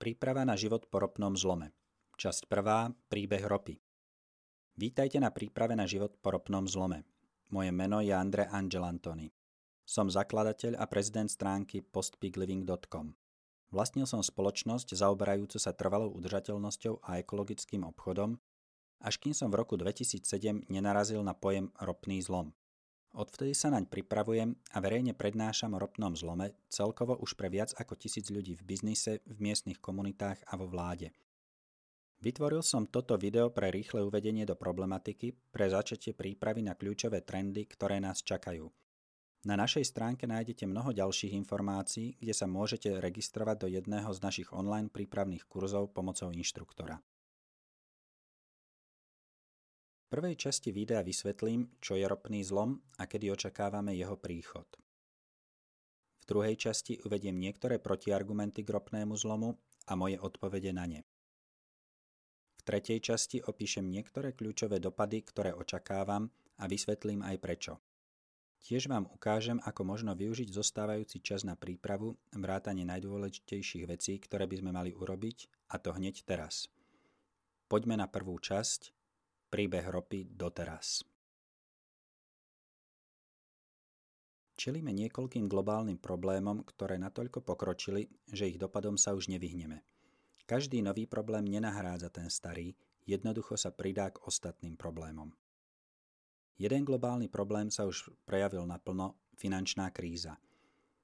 Príprava na život po ropnom zlome. Časť prvá. Príbeh ropy. Vítajte na príprave na život po ropnom zlome. Moje meno je Andre Angelantoni. Som zakladateľ a prezident stránky postpigliving.com. Vlastnil som spoločnosť zaoberajúcu sa trvalou udržateľnosťou a ekologickým obchodom, až kým som v roku 2007 nenarazil na pojem ropný zlom. Odvtedy sa naň pripravujem a verejne prednášam o ropnom zlome celkovo už pre viac ako tisíc ľudí v biznise, v miestnych komunitách a vo vláde. Vytvoril som toto video pre rýchle uvedenie do problematiky, pre začatie prípravy na kľúčové trendy, ktoré nás čakajú. Na našej stránke nájdete mnoho ďalších informácií, kde sa môžete registrovať do jedného z našich online prípravných kurzov pomocou inštruktora prvej časti videa vysvetlím, čo je ropný zlom a kedy očakávame jeho príchod. V druhej časti uvediem niektoré protiargumenty k ropnému zlomu a moje odpovede na ne. V tretej časti opíšem niektoré kľúčové dopady, ktoré očakávam a vysvetlím aj prečo. Tiež vám ukážem, ako možno využiť zostávajúci čas na prípravu, vrátanie najdôležitejších vecí, ktoré by sme mali urobiť, a to hneď teraz. Poďme na prvú časť, Príbeh ropy doteraz. Čelíme niekoľkým globálnym problémom, ktoré natoľko pokročili, že ich dopadom sa už nevyhneme. Každý nový problém nenahrádza ten starý, jednoducho sa pridá k ostatným problémom. Jeden globálny problém sa už prejavil naplno, finančná kríza.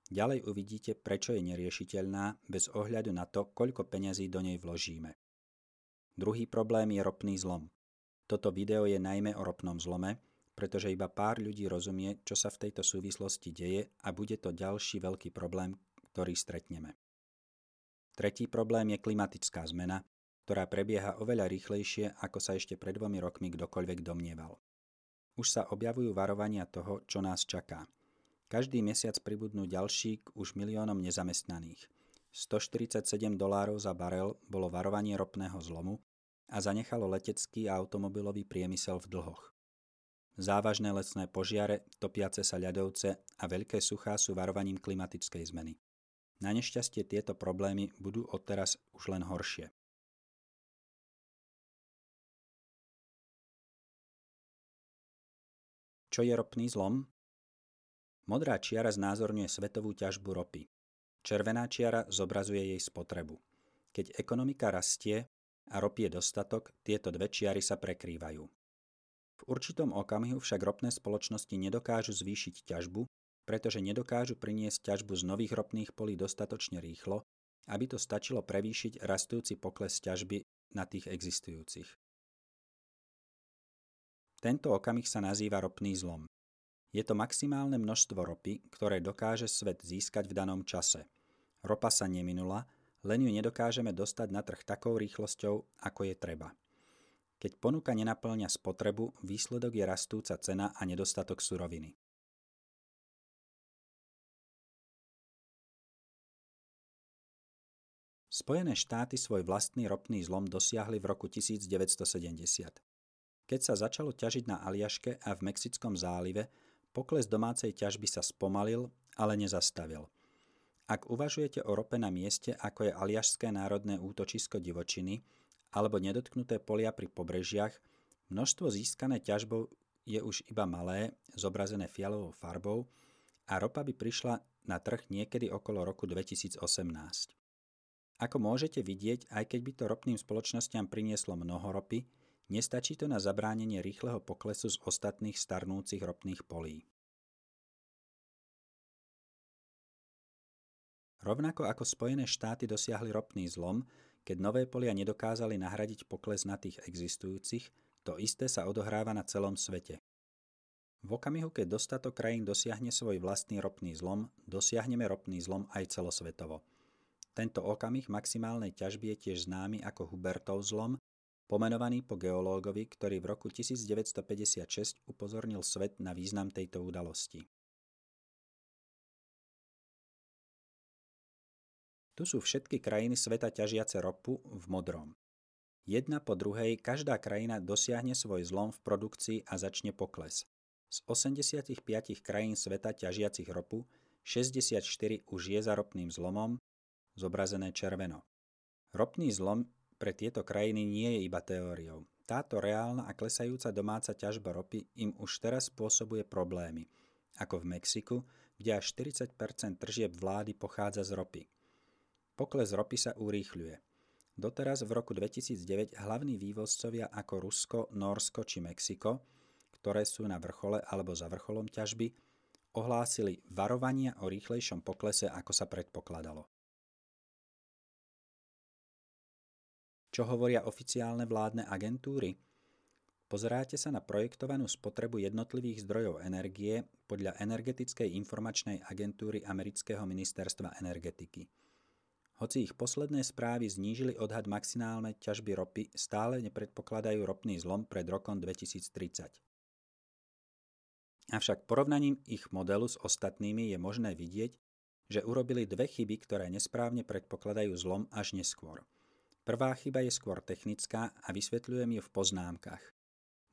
Ďalej uvidíte, prečo je neriešiteľná bez ohľadu na to, koľko peňazí do nej vložíme. Druhý problém je ropný zlom. Toto video je najmä o ropnom zlome, pretože iba pár ľudí rozumie, čo sa v tejto súvislosti deje a bude to ďalší veľký problém, ktorý stretneme. Tretí problém je klimatická zmena, ktorá prebieha oveľa rýchlejšie, ako sa ešte pred dvomi rokmi kdokoľvek domnieval. Už sa objavujú varovania toho, čo nás čaká. Každý mesiac pribudnú ďalší k už miliónom nezamestnaných. 147 dolárov za barel bolo varovanie ropného zlomu, a zanechalo letecký a automobilový priemysel v dlhoch. Závažné lesné požiare, topiace sa ľadovce a veľké suchá sú varovaním klimatickej zmeny. Na nešťastie tieto problémy budú odteraz už len horšie. Čo je ropný zlom? Modrá čiara znázorňuje svetovú ťažbu ropy. Červená čiara zobrazuje jej spotrebu. Keď ekonomika rastie, a ropy je dostatok, tieto dve čiary sa prekrývajú. V určitom okamihu však ropné spoločnosti nedokážu zvýšiť ťažbu, pretože nedokážu priniesť ťažbu z nových ropných polí dostatočne rýchlo, aby to stačilo prevýšiť rastúci pokles ťažby na tých existujúcich. Tento okamih sa nazýva ropný zlom. Je to maximálne množstvo ropy, ktoré dokáže svet získať v danom čase. Ropa sa neminula, len ju nedokážeme dostať na trh takou rýchlosťou, ako je treba. Keď ponuka nenaplňa spotrebu, výsledok je rastúca cena a nedostatok suroviny. Spojené štáty svoj vlastný ropný zlom dosiahli v roku 1970. Keď sa začalo ťažiť na Aliaške a v Mexickom zálive, pokles domácej ťažby sa spomalil, ale nezastavil – ak uvažujete o rope na mieste, ako je Aliašské národné útočisko divočiny alebo nedotknuté polia pri pobrežiach, množstvo získané ťažbou je už iba malé, zobrazené fialovou farbou a ropa by prišla na trh niekedy okolo roku 2018. Ako môžete vidieť, aj keď by to ropným spoločnosťam prinieslo mnoho ropy, nestačí to na zabránenie rýchleho poklesu z ostatných starnúcich ropných polí. Rovnako ako Spojené štáty dosiahli ropný zlom, keď nové polia nedokázali nahradiť pokles na tých existujúcich, to isté sa odohráva na celom svete. V okamihu, keď dostatok krajín dosiahne svoj vlastný ropný zlom, dosiahneme ropný zlom aj celosvetovo. Tento okamih maximálnej ťažby je tiež známy ako Hubertov zlom, pomenovaný po geológovi, ktorý v roku 1956 upozornil svet na význam tejto udalosti. Tu sú všetky krajiny sveta ťažiace ropu v modrom. Jedna po druhej každá krajina dosiahne svoj zlom v produkcii a začne pokles. Z 85 krajín sveta ťažiacich ropu 64 už je za ropným zlomom, zobrazené červeno. Ropný zlom pre tieto krajiny nie je iba teóriou. Táto reálna a klesajúca domáca ťažba ropy im už teraz spôsobuje problémy, ako v Mexiku, kde až 40% tržieb vlády pochádza z ropy. Pokles ropy sa urýchľuje. Doteraz v roku 2009 hlavní vývozcovia ako Rusko, Norsko či Mexiko, ktoré sú na vrchole alebo za vrcholom ťažby, ohlásili varovania o rýchlejšom poklese, ako sa predpokladalo. Čo hovoria oficiálne vládne agentúry? Pozeráte sa na projektovanú spotrebu jednotlivých zdrojov energie podľa Energetickej informačnej agentúry Amerického ministerstva energetiky. Hoci ich posledné správy znížili odhad maximálnej ťažby ropy, stále nepredpokladajú ropný zlom pred rokom 2030. Avšak porovnaním ich modelu s ostatnými je možné vidieť, že urobili dve chyby, ktoré nesprávne predpokladajú zlom až neskôr – Prvá chyba je skôr technická a vysvetľujem ju v poznámkach.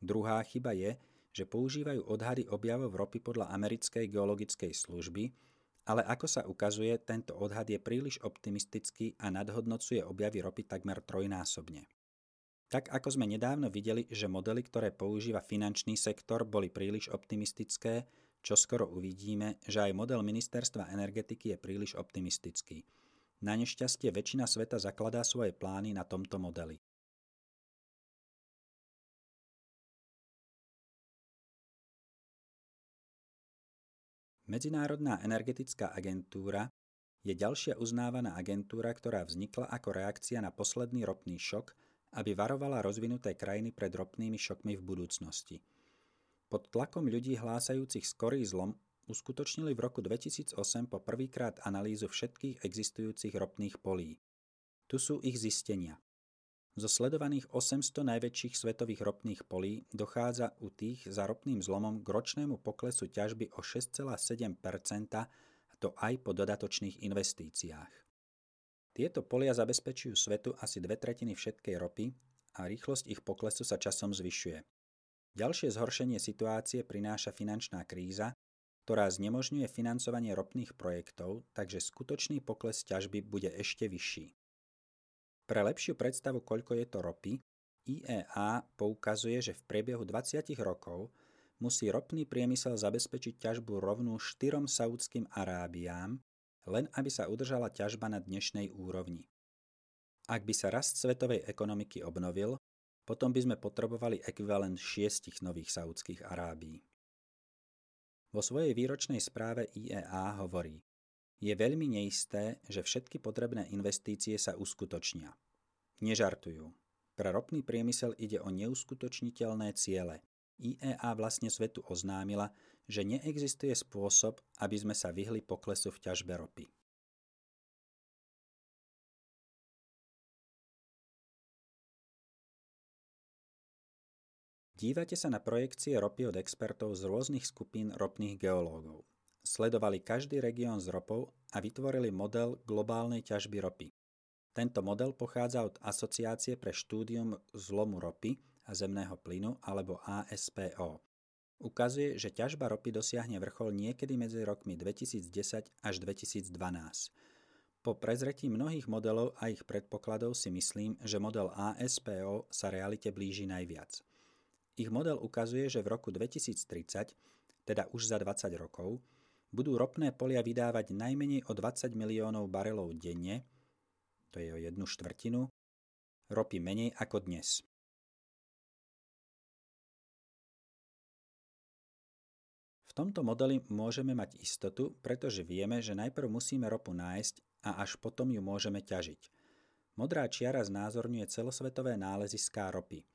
Druhá chyba je, že používajú odhady objavov ropy podľa americkej geologickej služby, ale ako sa ukazuje, tento odhad je príliš optimistický a nadhodnocuje objavy ropy takmer trojnásobne. Tak ako sme nedávno videli, že modely, ktoré používa finančný sektor, boli príliš optimistické, čo skoro uvidíme, že aj model ministerstva energetiky je príliš optimistický – na nešťastie väčšina sveta zakladá svoje plány na tomto modeli. Medzinárodná energetická agentúra je ďalšia uznávaná agentúra, ktorá vznikla ako reakcia na posledný ropný šok, aby varovala rozvinuté krajiny pred ropnými šokmi v budúcnosti. Pod tlakom ľudí hlásajúcich skorý zlom uskutočnili v roku 2008 po prvýkrát analýzu všetkých existujúcich ropných polí. Tu sú ich zistenia. Zo sledovaných 800 najväčších svetových ropných polí dochádza u tých za ropným zlomom k ročnému poklesu ťažby o 6,7 a to aj po dodatočných investíciách. Tieto polia zabezpečujú svetu asi dve tretiny všetkej ropy a rýchlosť ich poklesu sa časom zvyšuje. Ďalšie zhoršenie situácie prináša finančná kríza, ktorá znemožňuje financovanie ropných projektov, takže skutočný pokles ťažby bude ešte vyšší. Pre lepšiu predstavu, koľko je to ropy, IEA poukazuje, že v priebehu 20 rokov musí ropný priemysel zabezpečiť ťažbu rovnú štyrom saudským Arábiám, len aby sa udržala ťažba na dnešnej úrovni. Ak by sa rast svetovej ekonomiky obnovil, potom by sme potrebovali ekvivalent šiestich nových saudských Arábií. Vo svojej výročnej správe IEA hovorí, je veľmi neisté, že všetky potrebné investície sa uskutočnia. Nežartujú. Pre ropný priemysel ide o neuskutočniteľné ciele. IEA vlastne svetu oznámila, že neexistuje spôsob, aby sme sa vyhli poklesu v ťažbe ropy. Dívate sa na projekcie ropy od expertov z rôznych skupín ropných geológov. Sledovali každý región s ropou a vytvorili model globálnej ťažby ropy. Tento model pochádza od Asociácie pre štúdium zlomu ropy a zemného plynu alebo ASPO. Ukazuje, že ťažba ropy dosiahne vrchol niekedy medzi rokmi 2010 až 2012. Po prezretí mnohých modelov a ich predpokladov si myslím, že model ASPO sa realite blíži najviac. Ich model ukazuje, že v roku 2030, teda už za 20 rokov, budú ropné polia vydávať najmenej o 20 miliónov barelov denne, to je o jednu štvrtinu, ropy menej ako dnes. V tomto modeli môžeme mať istotu, pretože vieme, že najprv musíme ropu nájsť a až potom ju môžeme ťažiť. Modrá čiara znázorňuje celosvetové náleziská ropy –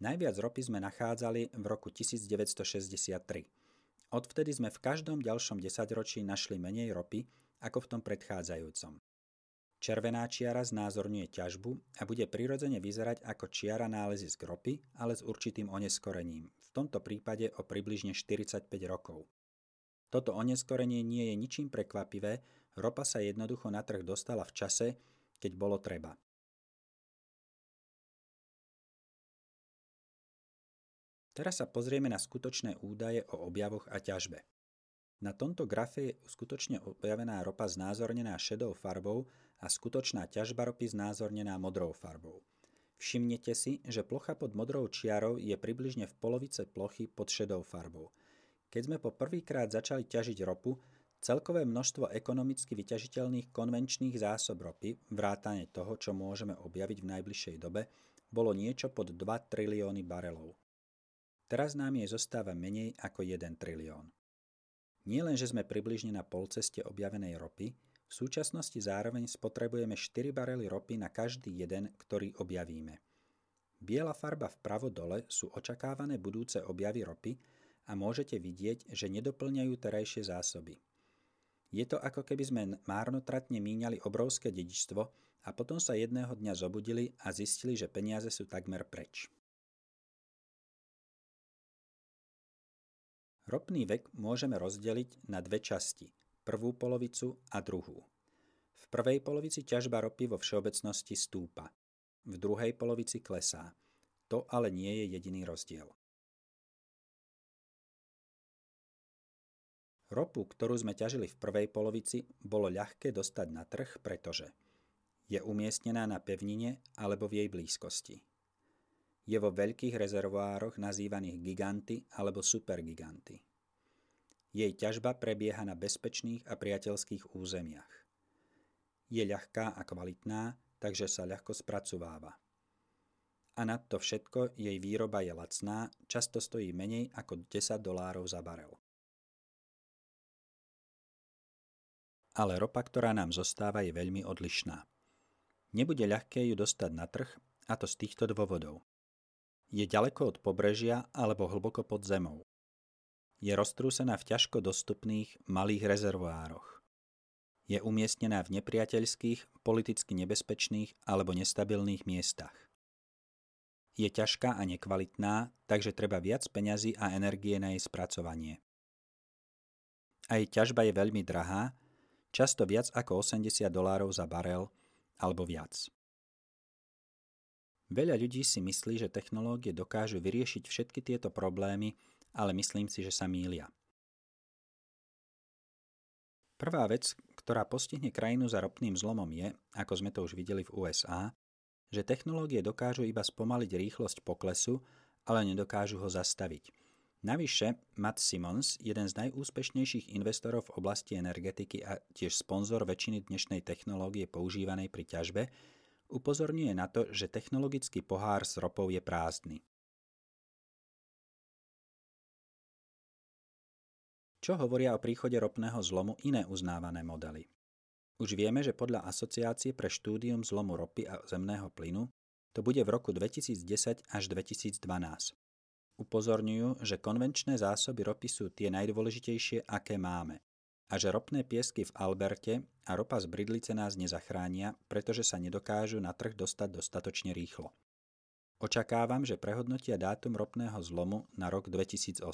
Najviac ropy sme nachádzali v roku 1963. Odvtedy sme v každom ďalšom desaťročí našli menej ropy ako v tom predchádzajúcom. Červená čiara znázorňuje ťažbu a bude prirodzene vyzerať ako čiara nálezisk ropy, ale s určitým oneskorením, v tomto prípade o približne 45 rokov. Toto oneskorenie nie je ničím prekvapivé, ropa sa jednoducho na trh dostala v čase, keď bolo treba. Teraz sa pozrieme na skutočné údaje o objavoch a ťažbe. Na tomto grafe je skutočne objavená ropa znázornená šedou farbou a skutočná ťažba ropy znázornená modrou farbou. Všimnete si, že plocha pod modrou čiarou je približne v polovice plochy pod šedou farbou. Keď sme po prvýkrát začali ťažiť ropu, celkové množstvo ekonomicky vyťažiteľných konvenčných zásob ropy, vrátane toho, čo môžeme objaviť v najbližšej dobe, bolo niečo pod 2 trilióny barelov. Teraz nám jej zostáva menej ako 1 trilión. Nie len, že sme približne na polceste objavenej ropy, v súčasnosti zároveň spotrebujeme 4 barely ropy na každý jeden, ktorý objavíme. Biela farba vpravo dole sú očakávané budúce objavy ropy a môžete vidieť, že nedoplňajú terajšie zásoby. Je to ako keby sme márnotratne míňali obrovské dedičstvo a potom sa jedného dňa zobudili a zistili, že peniaze sú takmer preč. Ropný vek môžeme rozdeliť na dve časti, prvú polovicu a druhú. V prvej polovici ťažba ropy vo všeobecnosti stúpa, v druhej polovici klesá. To ale nie je jediný rozdiel. Ropu, ktorú sme ťažili v prvej polovici, bolo ľahké dostať na trh, pretože je umiestnená na pevnine alebo v jej blízkosti. Je vo veľkých rezervoároch nazývaných giganty alebo supergiganty. Jej ťažba prebieha na bezpečných a priateľských územiach. Je ľahká a kvalitná, takže sa ľahko spracováva. A nad to všetko jej výroba je lacná, často stojí menej ako 10 dolárov za barel. Ale ropa, ktorá nám zostáva, je veľmi odlišná. Nebude ľahké ju dostať na trh, a to z týchto dôvodov. Je ďaleko od pobrežia alebo hlboko pod zemou. Je roztrúsená v ťažko dostupných malých rezervoároch. Je umiestnená v nepriateľských, politicky nebezpečných alebo nestabilných miestach. Je ťažká a nekvalitná, takže treba viac peňazí a energie na jej spracovanie. Aj ťažba je veľmi drahá, často viac ako 80 dolárov za barel alebo viac. Veľa ľudí si myslí, že technológie dokážu vyriešiť všetky tieto problémy, ale myslím si, že sa mília. Prvá vec, ktorá postihne krajinu za ropným zlomom je, ako sme to už videli v USA, že technológie dokážu iba spomaliť rýchlosť poklesu, ale nedokážu ho zastaviť. Navyše, Matt Simmons, jeden z najúspešnejších investorov v oblasti energetiky a tiež sponzor väčšiny dnešnej technológie používanej pri ťažbe, upozorňuje na to, že technologický pohár s ropou je prázdny. Čo hovoria o príchode ropného zlomu iné uznávané modely? Už vieme, že podľa Asociácie pre štúdium zlomu ropy a zemného plynu to bude v roku 2010 až 2012. Upozorňujú, že konvenčné zásoby ropy sú tie najdôležitejšie, aké máme a že ropné piesky v Alberte a ropa z Bridlice nás nezachránia, pretože sa nedokážu na trh dostať dostatočne rýchlo. Očakávam, že prehodnotia dátum ropného zlomu na rok 2008.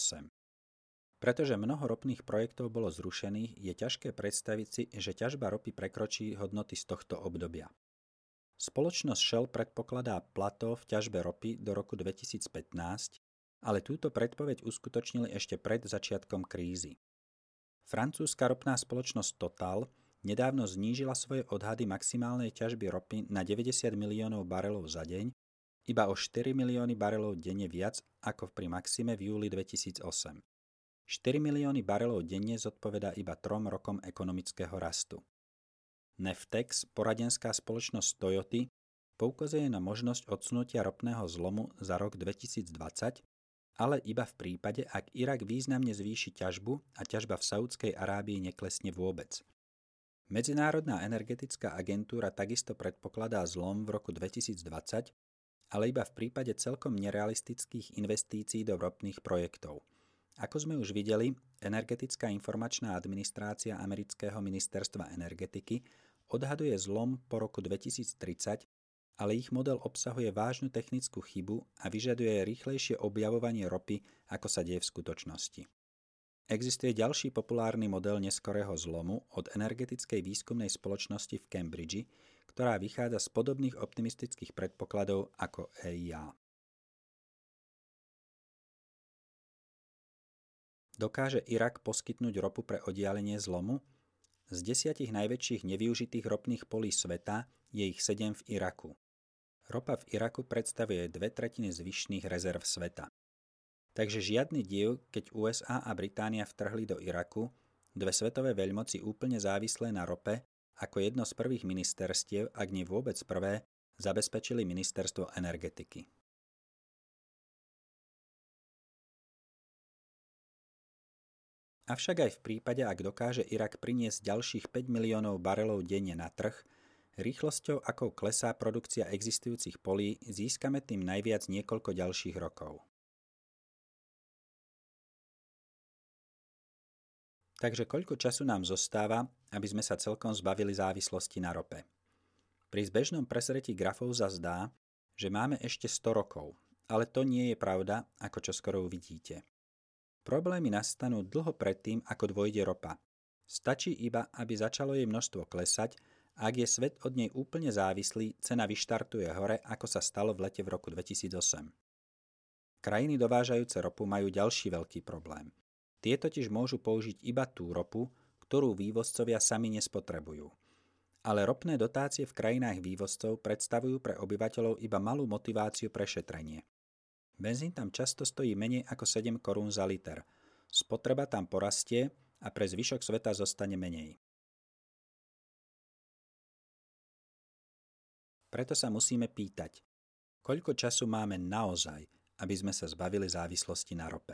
Pretože mnoho ropných projektov bolo zrušených, je ťažké predstaviť si, že ťažba ropy prekročí hodnoty z tohto obdobia. Spoločnosť Shell predpokladá plato v ťažbe ropy do roku 2015, ale túto predpoveď uskutočnili ešte pred začiatkom krízy. Francúzska ropná spoločnosť Total nedávno znížila svoje odhady maximálnej ťažby ropy na 90 miliónov barelov za deň, iba o 4 milióny barelov denne viac ako pri maxime v júli 2008. 4 milióny barelov denne zodpoveda iba trom rokom ekonomického rastu. Neftex, poradenská spoločnosť Toyoty, poukazuje na možnosť odsunutia ropného zlomu za rok 2020 ale iba v prípade, ak Irak významne zvýši ťažbu a ťažba v Saudskej Arábii neklesne vôbec. Medzinárodná energetická agentúra takisto predpokladá zlom v roku 2020, ale iba v prípade celkom nerealistických investícií do ropných projektov. Ako sme už videli, Energetická informačná administrácia amerického ministerstva energetiky odhaduje zlom po roku 2030 ale ich model obsahuje vážnu technickú chybu a vyžaduje rýchlejšie objavovanie ropy, ako sa deje v skutočnosti. Existuje ďalší populárny model neskorého zlomu od energetickej výskumnej spoločnosti v Cambridge, ktorá vychádza z podobných optimistických predpokladov ako EIA. Dokáže Irak poskytnúť ropu pre oddialenie zlomu? Z desiatich najväčších nevyužitých ropných polí sveta je ich sedem v Iraku. Ropa v Iraku predstavuje dve tretiny zvyšných rezerv sveta. Takže žiadny div, keď USA a Británia vtrhli do Iraku, dve svetové veľmoci úplne závislé na rope, ako jedno z prvých ministerstiev, ak nie vôbec prvé, zabezpečili ministerstvo energetiky. Avšak aj v prípade, ak dokáže Irak priniesť ďalších 5 miliónov barelov denne na trh, rýchlosťou, ako klesá produkcia existujúcich polí, získame tým najviac niekoľko ďalších rokov. Takže koľko času nám zostáva, aby sme sa celkom zbavili závislosti na rope? Pri zbežnom presretí grafov zazdá, že máme ešte 100 rokov, ale to nie je pravda, ako čo skoro uvidíte. Problémy nastanú dlho predtým, ako dvojde ropa. Stačí iba, aby začalo jej množstvo klesať ak je svet od nej úplne závislý, cena vyštartuje hore, ako sa stalo v lete v roku 2008. Krajiny dovážajúce ropu majú ďalší veľký problém. Tie totiž môžu použiť iba tú ropu, ktorú vývozcovia sami nespotrebujú. Ale ropné dotácie v krajinách vývozcov predstavujú pre obyvateľov iba malú motiváciu pre šetrenie. Benzín tam často stojí menej ako 7 korún za liter. Spotreba tam porastie a pre zvyšok sveta zostane menej. Preto sa musíme pýtať, koľko času máme naozaj, aby sme sa zbavili závislosti na rope.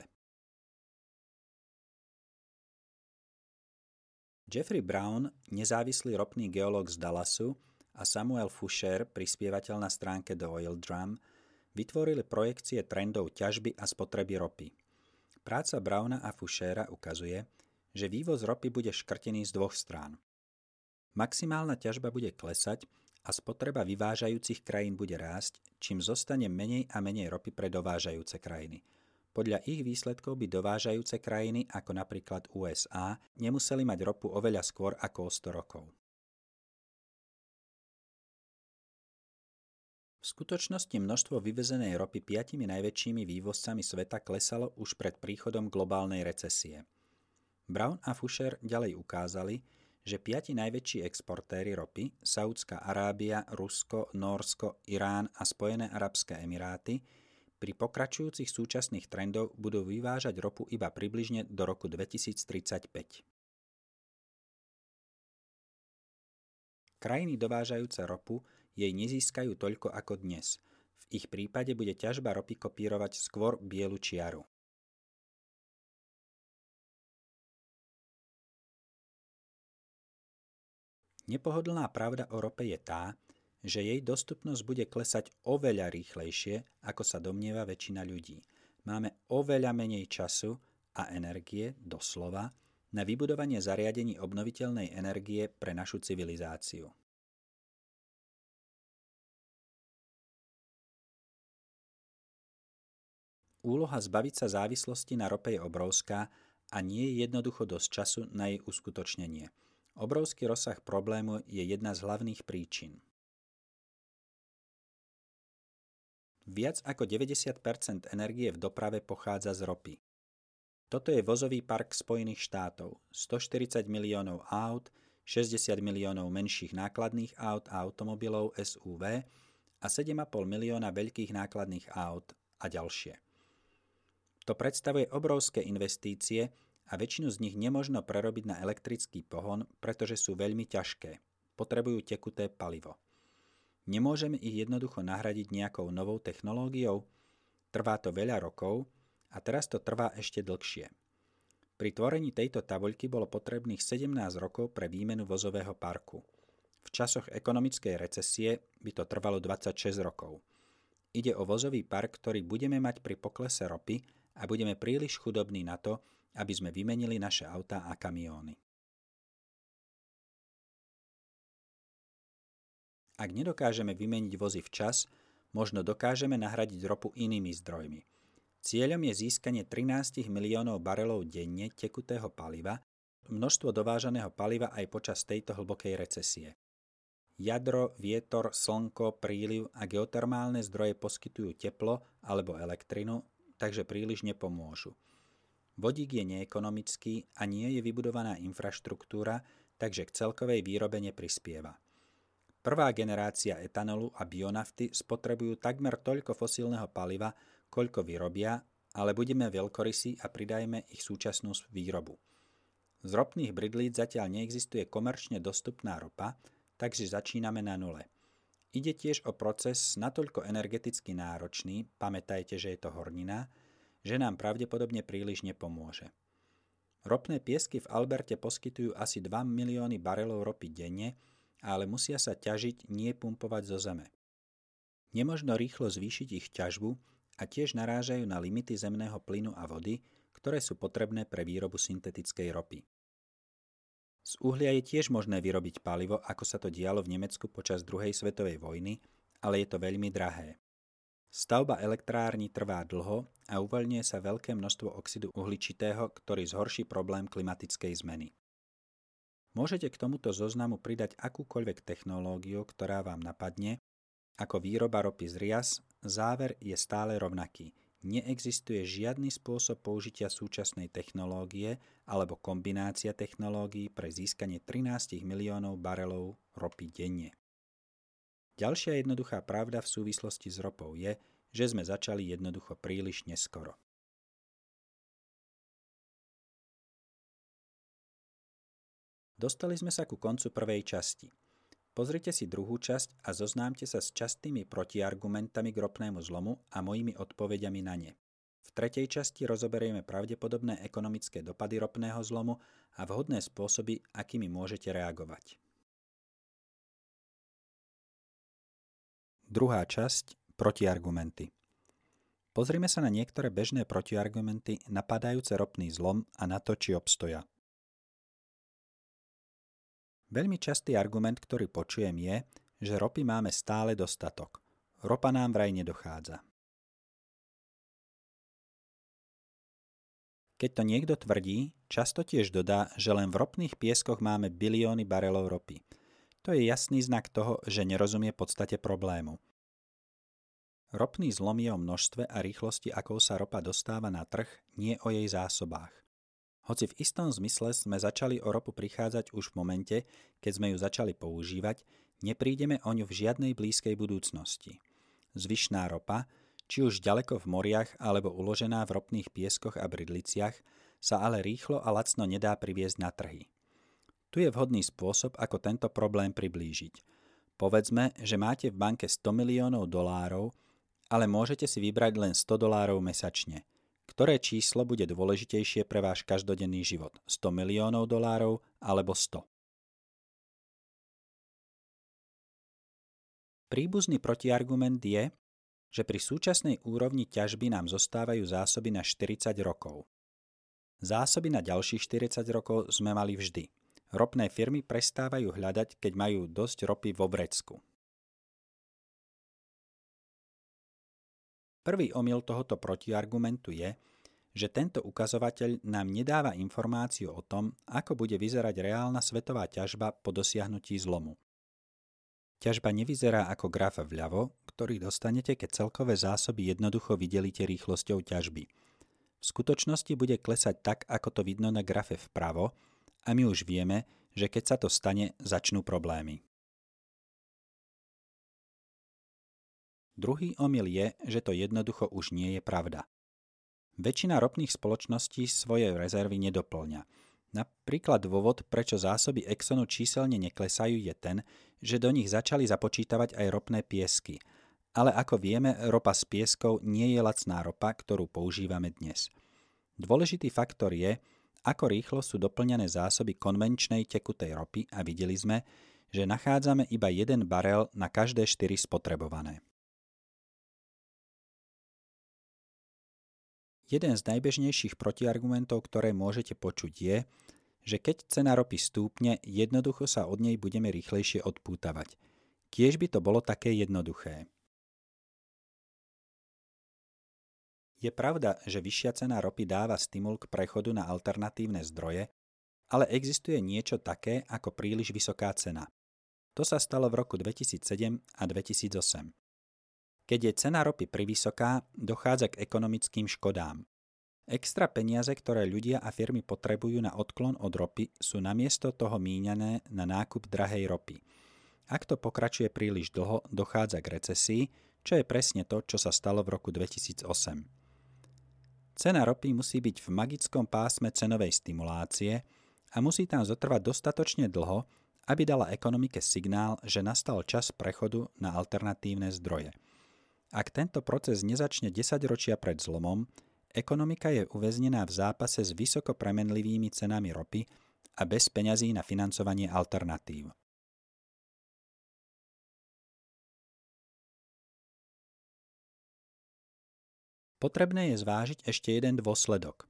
Jeffrey Brown, nezávislý ropný geológ z Dallasu a Samuel Fusher, prispievateľ na stránke The Oil Drum, vytvorili projekcie trendov ťažby a spotreby ropy. Práca Brauna a Fushera ukazuje, že vývoz ropy bude škrtený z dvoch strán. Maximálna ťažba bude klesať a spotreba vyvážajúcich krajín bude rásť, čím zostane menej a menej ropy pre dovážajúce krajiny. Podľa ich výsledkov by dovážajúce krajiny, ako napríklad USA, nemuseli mať ropu oveľa skôr ako o 100 rokov. V skutočnosti množstvo vyvezenej ropy piatimi najväčšími vývozcami sveta klesalo už pred príchodom globálnej recesie. Brown a Fusher ďalej ukázali, že piati najväčší exportéry ropy, Saudská Arábia, Rusko, Norsko, Irán a Spojené arabské emiráty, pri pokračujúcich súčasných trendoch budú vyvážať ropu iba približne do roku 2035. Krajiny dovážajúce ropu jej nezískajú toľko ako dnes. V ich prípade bude ťažba ropy kopírovať skôr bielu čiaru. Nepohodlná pravda o rope je tá, že jej dostupnosť bude klesať oveľa rýchlejšie, ako sa domnieva väčšina ľudí. Máme oveľa menej času a energie, doslova, na vybudovanie zariadení obnoviteľnej energie pre našu civilizáciu. Úloha zbaviť sa závislosti na rope je obrovská a nie je jednoducho dosť času na jej uskutočnenie. Obrovský rozsah problému je jedna z hlavných príčin. Viac ako 90% energie v doprave pochádza z ropy. Toto je vozový park Spojených štátov. 140 miliónov aut, 60 miliónov menších nákladných aut a automobilov SUV a 7,5 milióna veľkých nákladných aut a ďalšie. To predstavuje obrovské investície a väčšinu z nich nemožno prerobiť na elektrický pohon, pretože sú veľmi ťažké. Potrebujú tekuté palivo. Nemôžeme ich jednoducho nahradiť nejakou novou technológiou? Trvá to veľa rokov a teraz to trvá ešte dlhšie. Pri tvorení tejto tabuľky bolo potrebných 17 rokov pre výmenu vozového parku. V časoch ekonomickej recesie by to trvalo 26 rokov. Ide o vozový park, ktorý budeme mať pri poklese ropy a budeme príliš chudobní na to, aby sme vymenili naše autá a kamióny. Ak nedokážeme vymeniť vozy včas, možno dokážeme nahradiť ropu inými zdrojmi. Cieľom je získanie 13 miliónov barelov denne tekutého paliva, množstvo dovážaného paliva aj počas tejto hlbokej recesie. Jadro, vietor, slnko, príliv a geotermálne zdroje poskytujú teplo alebo elektrinu, takže príliš nepomôžu. Vodík je neekonomický a nie je vybudovaná infraštruktúra, takže k celkovej výrobe neprispieva. Prvá generácia etanolu a bionafty spotrebujú takmer toľko fosílneho paliva, koľko vyrobia, ale budeme veľkorysí a pridajme ich súčasnú výrobu. Z ropných bridlíc zatiaľ neexistuje komerčne dostupná ropa, takže začíname na nule. Ide tiež o proces natoľko energeticky náročný, pamätajte, že je to hornina, že nám pravdepodobne príliš nepomôže. Ropné piesky v Alberte poskytujú asi 2 milióny barelov ropy denne, ale musia sa ťažiť, nie pumpovať zo zeme. Nemožno rýchlo zvýšiť ich ťažbu a tiež narážajú na limity zemného plynu a vody, ktoré sú potrebné pre výrobu syntetickej ropy. Z uhlia je tiež možné vyrobiť palivo, ako sa to dialo v Nemecku počas druhej svetovej vojny, ale je to veľmi drahé. Stavba elektrární trvá dlho a uvoľňuje sa veľké množstvo oxidu uhličitého, ktorý zhorší problém klimatickej zmeny. Môžete k tomuto zoznamu pridať akúkoľvek technológiu, ktorá vám napadne, ako výroba ropy z rias, záver je stále rovnaký – neexistuje žiadny spôsob použitia súčasnej technológie alebo kombinácia technológií pre získanie 13 miliónov barelov ropy denne. Ďalšia jednoduchá pravda v súvislosti s ropou je, že sme začali jednoducho príliš neskoro. Dostali sme sa ku koncu prvej časti – Pozrite si druhú časť a zoznámte sa s častými protiargumentami k ropnému zlomu a mojimi odpovediami na ne. V tretej časti rozoberieme pravdepodobné ekonomické dopady ropného zlomu a vhodné spôsoby, akými môžete reagovať. Druhá časť protiargumenty. Pozrime sa na niektoré bežné protiargumenty napadajúce ropný zlom a na to, či obstoja. Veľmi častý argument, ktorý počujem je, že ropy máme stále dostatok. Ropa nám vraj nedochádza. Keď to niekto tvrdí, často tiež dodá, že len v ropných pieskoch máme bilióny barelov ropy. To je jasný znak toho, že nerozumie podstate problému. Ropný zlom je o množstve a rýchlosti, akou sa ropa dostáva na trh, nie o jej zásobách. Hoci v istom zmysle sme začali o ropu prichádzať už v momente, keď sme ju začali používať, neprídeme o ňu v žiadnej blízkej budúcnosti. Zvyšná ropa, či už ďaleko v moriach alebo uložená v ropných pieskoch a bridliciach, sa ale rýchlo a lacno nedá priviesť na trhy. Tu je vhodný spôsob, ako tento problém priblížiť. Povedzme, že máte v banke 100 miliónov dolárov, ale môžete si vybrať len 100 dolárov mesačne – ktoré číslo bude dôležitejšie pre váš každodenný život? 100 miliónov dolárov alebo 100? Príbuzný protiargument je, že pri súčasnej úrovni ťažby nám zostávajú zásoby na 40 rokov. Zásoby na ďalších 40 rokov sme mali vždy. Ropné firmy prestávajú hľadať, keď majú dosť ropy vo vrecku. Prvý omyl tohoto protiargumentu je, že tento ukazovateľ nám nedáva informáciu o tom, ako bude vyzerať reálna svetová ťažba po dosiahnutí zlomu. Ťažba nevyzerá ako graf vľavo, ktorý dostanete, keď celkové zásoby jednoducho vydelíte rýchlosťou ťažby. V skutočnosti bude klesať tak, ako to vidno na grafe vpravo a my už vieme, že keď sa to stane, začnú problémy. Druhý omyl je, že to jednoducho už nie je pravda. Väčšina ropných spoločností svoje rezervy nedoplňa. Napríklad dôvod, prečo zásoby Exxonu číselne neklesajú, je ten, že do nich začali započítavať aj ropné piesky. Ale ako vieme, ropa z pieskov nie je lacná ropa, ktorú používame dnes. Dôležitý faktor je, ako rýchlo sú doplňané zásoby konvenčnej tekutej ropy a videli sme, že nachádzame iba jeden barel na každé 4 spotrebované. Jeden z najbežnejších protiargumentov, ktoré môžete počuť je, že keď cena ropy stúpne, jednoducho sa od nej budeme rýchlejšie odpútavať. Kiež by to bolo také jednoduché. Je pravda, že vyššia cena ropy dáva stimul k prechodu na alternatívne zdroje, ale existuje niečo také ako príliš vysoká cena. To sa stalo v roku 2007 a 2008. Keď je cena ropy privysoká, dochádza k ekonomickým škodám. Extra peniaze, ktoré ľudia a firmy potrebujú na odklon od ropy, sú namiesto toho míňané na nákup drahej ropy. Ak to pokračuje príliš dlho, dochádza k recesii, čo je presne to, čo sa stalo v roku 2008. Cena ropy musí byť v magickom pásme cenovej stimulácie a musí tam zotrvať dostatočne dlho, aby dala ekonomike signál, že nastal čas prechodu na alternatívne zdroje. Ak tento proces nezačne 10 ročia pred zlomom, Ekonomika je uväznená v zápase s vysoko premenlivými cenami ropy a bez peňazí na financovanie alternatív. Potrebné je zvážiť ešte jeden dôsledok.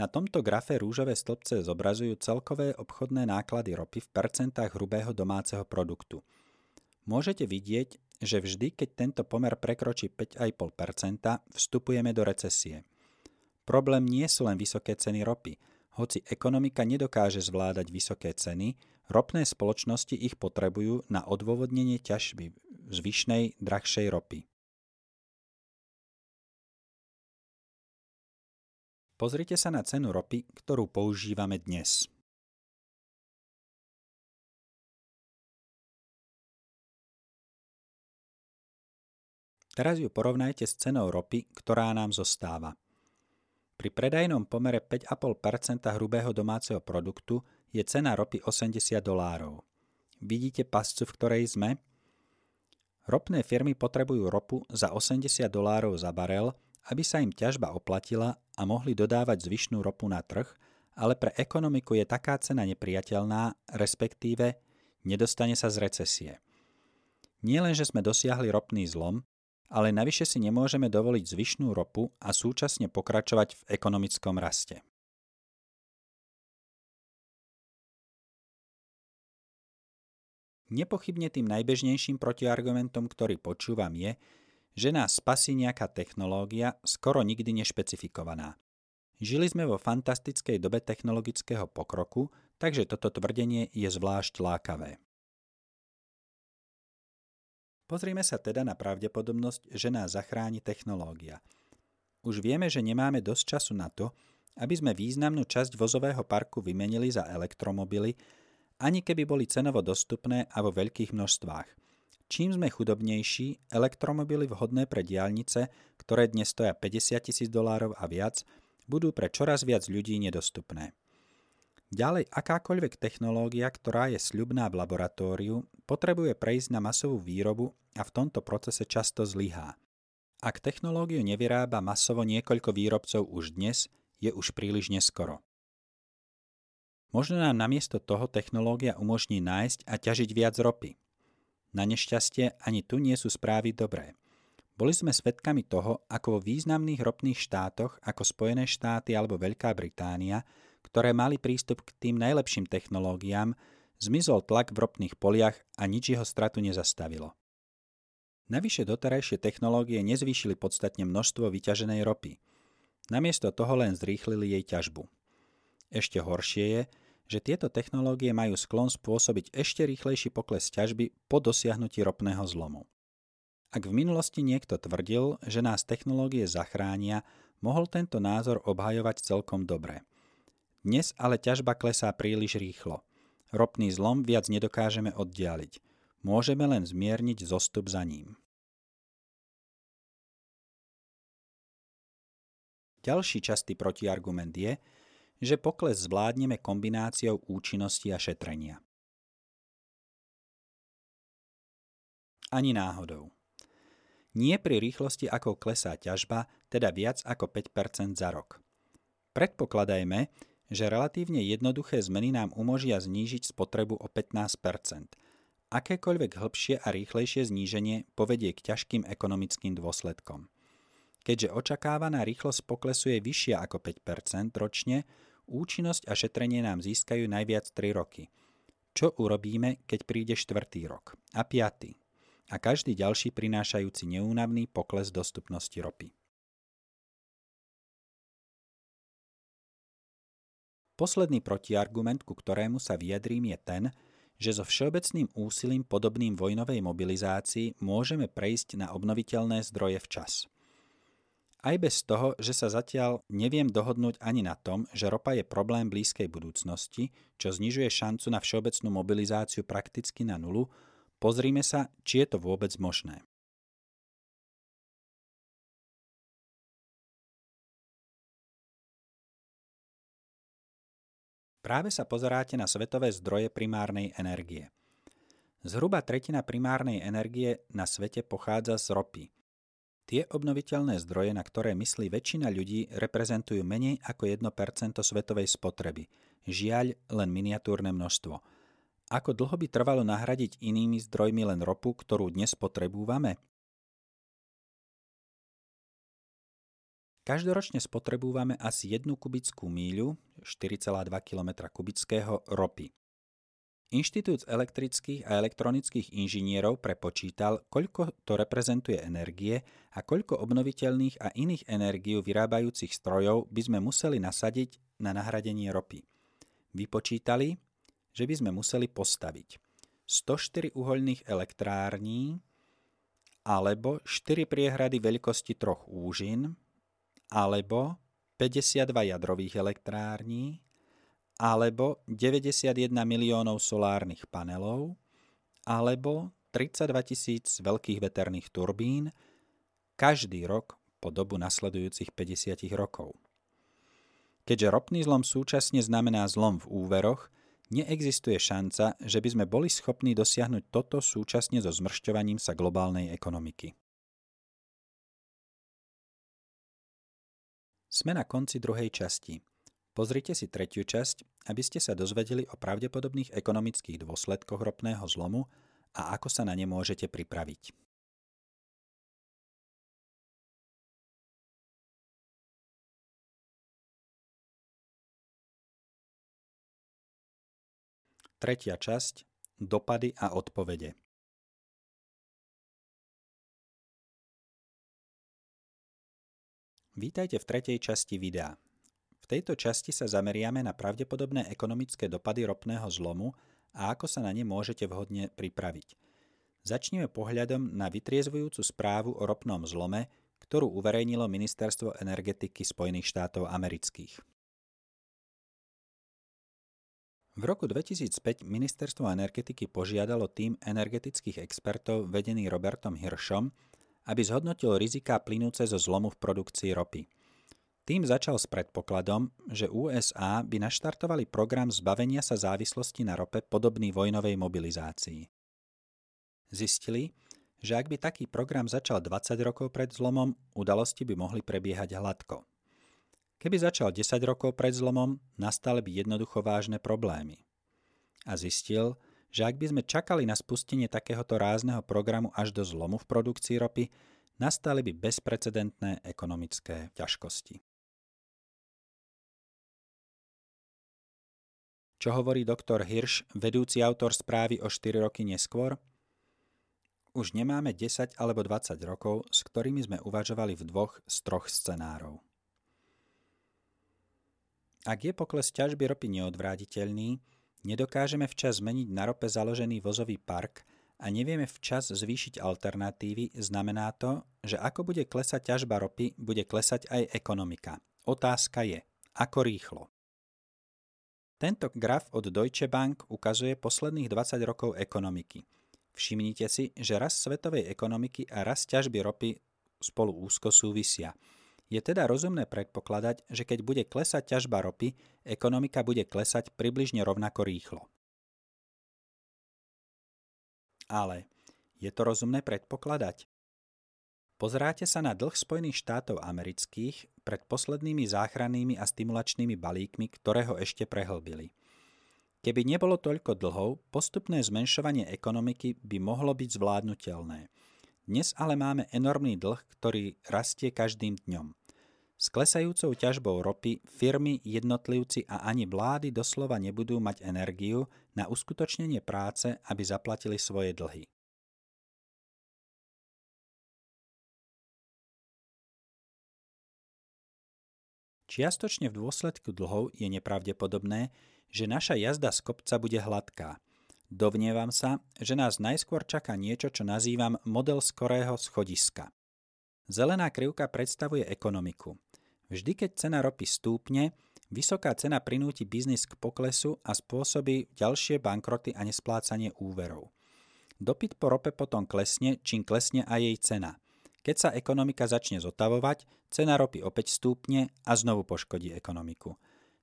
Na tomto grafe rúžové stĺpce zobrazujú celkové obchodné náklady ropy v percentách hrubého domáceho produktu. Môžete vidieť, že vždy, keď tento pomer prekročí 5,5%, vstupujeme do recesie – Problém nie sú len vysoké ceny ropy. Hoci ekonomika nedokáže zvládať vysoké ceny, ropné spoločnosti ich potrebujú na odôvodnenie ťažby zvyšnej, drahšej ropy. Pozrite sa na cenu ropy, ktorú používame dnes. Teraz ju porovnajte s cenou ropy, ktorá nám zostáva. Pri predajnom pomere 5,5% hrubého domáceho produktu je cena ropy 80 dolárov. Vidíte pascu, v ktorej sme? Ropné firmy potrebujú ropu za 80 dolárov za barel, aby sa im ťažba oplatila a mohli dodávať zvyšnú ropu na trh, ale pre ekonomiku je taká cena nepriateľná, respektíve nedostane sa z recesie. Nie len, že sme dosiahli ropný zlom, ale navyše si nemôžeme dovoliť zvyšnú ropu a súčasne pokračovať v ekonomickom raste. Nepochybne tým najbežnejším protiargumentom, ktorý počúvam, je, že nás spasí nejaká technológia, skoro nikdy nešpecifikovaná. Žili sme vo fantastickej dobe technologického pokroku, takže toto tvrdenie je zvlášť lákavé. Pozrime sa teda na pravdepodobnosť, že nás zachráni technológia. Už vieme, že nemáme dosť času na to, aby sme významnú časť vozového parku vymenili za elektromobily, ani keby boli cenovo dostupné a vo veľkých množstvách. Čím sme chudobnejší, elektromobily vhodné pre diálnice, ktoré dnes stoja 50 tisíc dolárov a viac, budú pre čoraz viac ľudí nedostupné. Ďalej, akákoľvek technológia, ktorá je sľubná v laboratóriu, potrebuje prejsť na masovú výrobu a v tomto procese často zlyhá. Ak technológiu nevyrába masovo niekoľko výrobcov už dnes, je už príliš neskoro. Možno nám namiesto toho technológia umožní nájsť a ťažiť viac ropy. Na nešťastie ani tu nie sú správy dobré. Boli sme svedkami toho, ako vo významných ropných štátoch ako Spojené štáty alebo Veľká Británia ktoré mali prístup k tým najlepším technológiám, zmizol tlak v ropných poliach a nič jeho stratu nezastavilo. Navyše doterajšie technológie nezvýšili podstatne množstvo vyťaženej ropy. Namiesto toho len zrýchlili jej ťažbu. Ešte horšie je, že tieto technológie majú sklon spôsobiť ešte rýchlejší pokles ťažby po dosiahnutí ropného zlomu. Ak v minulosti niekto tvrdil, že nás technológie zachránia, mohol tento názor obhajovať celkom dobre. Dnes ale ťažba klesá príliš rýchlo. Ropný zlom viac nedokážeme oddialiť. Môžeme len zmierniť zostup za ním. Ďalší častý protiargument je, že pokles zvládneme kombináciou účinnosti a šetrenia. Ani náhodou. Nie pri rýchlosti, ako klesá ťažba, teda viac ako 5% za rok. Predpokladajme, že relatívne jednoduché zmeny nám umožia znížiť spotrebu o 15% Akékoľvek hĺbšie a rýchlejšie zníženie povedie k ťažkým ekonomickým dôsledkom. Keďže očakávaná rýchlosť poklesu je vyššia ako 5% ročne, účinnosť a šetrenie nám získajú najviac 3 roky. Čo urobíme, keď príde štvrtý rok a piatý a každý ďalší prinášajúci neúnavný pokles dostupnosti ropy. Posledný protiargument, ku ktorému sa vyjadrím, je ten, že so všeobecným úsilím podobným vojnovej mobilizácii môžeme prejsť na obnoviteľné zdroje včas. Aj bez toho, že sa zatiaľ neviem dohodnúť ani na tom, že ropa je problém blízkej budúcnosti, čo znižuje šancu na všeobecnú mobilizáciu prakticky na nulu, pozrime sa, či je to vôbec možné. Práve sa pozeráte na svetové zdroje primárnej energie. Zhruba tretina primárnej energie na svete pochádza z ropy. Tie obnoviteľné zdroje, na ktoré myslí väčšina ľudí, reprezentujú menej ako 1% svetovej spotreby. Žiaľ, len miniatúrne množstvo. Ako dlho by trvalo nahradiť inými zdrojmi len ropu, ktorú dnes potrebúvame? Každoročne spotrebúvame asi 1 kubickú míľu, 4,2 km kubického ropy. Inštitút elektrických a elektronických inžinierov prepočítal, koľko to reprezentuje energie a koľko obnoviteľných a iných energií vyrábajúcich strojov by sme museli nasadiť na nahradenie ropy. Vypočítali, že by sme museli postaviť 104 uhoľných elektrární alebo 4 priehrady veľkosti troch úžin, alebo 52 jadrových elektrární, alebo 91 miliónov solárnych panelov, alebo 32 tisíc veľkých veterných turbín každý rok po dobu nasledujúcich 50 rokov. Keďže ropný zlom súčasne znamená zlom v úveroch, neexistuje šanca, že by sme boli schopní dosiahnuť toto súčasne so zmršťovaním sa globálnej ekonomiky. Sme na konci druhej časti. Pozrite si tretiu časť, aby ste sa dozvedeli o pravdepodobných ekonomických dôsledkoch ropného zlomu a ako sa na ne môžete pripraviť. Tretia časť. Dopady a odpovede. Vítajte v tretej časti videa. Tejto časti sa zameriame na pravdepodobné ekonomické dopady ropného zlomu a ako sa na ne môžete vhodne pripraviť. Začneme pohľadom na vytriezvujúcu správu o ropnom zlome, ktorú uverejnilo Ministerstvo energetiky Spojených štátov amerických. V roku 2005 Ministerstvo energetiky požiadalo tým energetických expertov vedený Robertom Hirschom, aby zhodnotil rizika plynúce zo zlomu v produkcii ropy. Tým začal s predpokladom, že USA by naštartovali program zbavenia sa závislosti na rope podobný vojnovej mobilizácii. Zistili, že ak by taký program začal 20 rokov pred zlomom, udalosti by mohli prebiehať hladko. Keby začal 10 rokov pred zlomom, nastali by jednoducho vážne problémy. A zistil, že ak by sme čakali na spustenie takéhoto rázneho programu až do zlomu v produkcii ropy, nastali by bezprecedentné ekonomické ťažkosti. Čo hovorí doktor Hirsch, vedúci autor správy o 4 roky neskôr? Už nemáme 10 alebo 20 rokov, s ktorými sme uvažovali v dvoch z troch scenárov. Ak je pokles ťažby ropy neodvrátiteľný, Nedokážeme včas zmeniť na rope založený vozový park a nevieme včas zvýšiť alternatívy, znamená to, že ako bude klesať ťažba ropy, bude klesať aj ekonomika. Otázka je, ako rýchlo. Tento graf od Deutsche Bank ukazuje posledných 20 rokov ekonomiky. Všimnite si, že rast svetovej ekonomiky a rast ťažby ropy spolu úzko súvisia – je teda rozumné predpokladať, že keď bude klesať ťažba ropy, ekonomika bude klesať približne rovnako rýchlo. Ale je to rozumné predpokladať? Pozráte sa na dlh Spojených štátov amerických pred poslednými záchrannými a stimulačnými balíkmi, ktoré ho ešte prehlbili. Keby nebolo toľko dlhov, postupné zmenšovanie ekonomiky by mohlo byť zvládnutelné. Dnes ale máme enormný dlh, ktorý rastie každým dňom. S klesajúcou ťažbou ropy firmy, jednotlivci a ani vlády doslova nebudú mať energiu na uskutočnenie práce, aby zaplatili svoje dlhy. Čiastočne v dôsledku dlhov je nepravdepodobné, že naša jazda z kopca bude hladká. Dovnievam sa, že nás najskôr čaká niečo, čo nazývam model skorého schodiska. Zelená krivka predstavuje ekonomiku. Vždy, keď cena ropy stúpne, vysoká cena prinúti biznis k poklesu a spôsobí ďalšie bankroty a nesplácanie úverov. Dopyt po rope potom klesne, čím klesne aj jej cena. Keď sa ekonomika začne zotavovať, cena ropy opäť stúpne a znovu poškodí ekonomiku.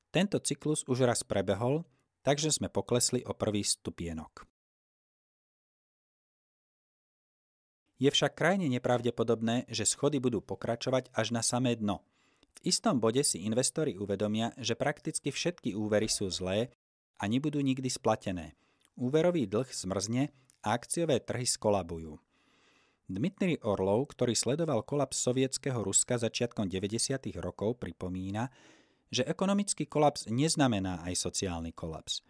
Tento cyklus už raz prebehol, takže sme poklesli o prvý stupienok. Je však krajne nepravdepodobné, že schody budú pokračovať až na samé dno. V istom bode si investori uvedomia, že prakticky všetky úvery sú zlé a nebudú nikdy splatené. Úverový dlh zmrzne a akciové trhy skolabujú. Dmitry Orlov, ktorý sledoval kolaps sovietského Ruska začiatkom 90. rokov, pripomína, že ekonomický kolaps neznamená aj sociálny kolaps.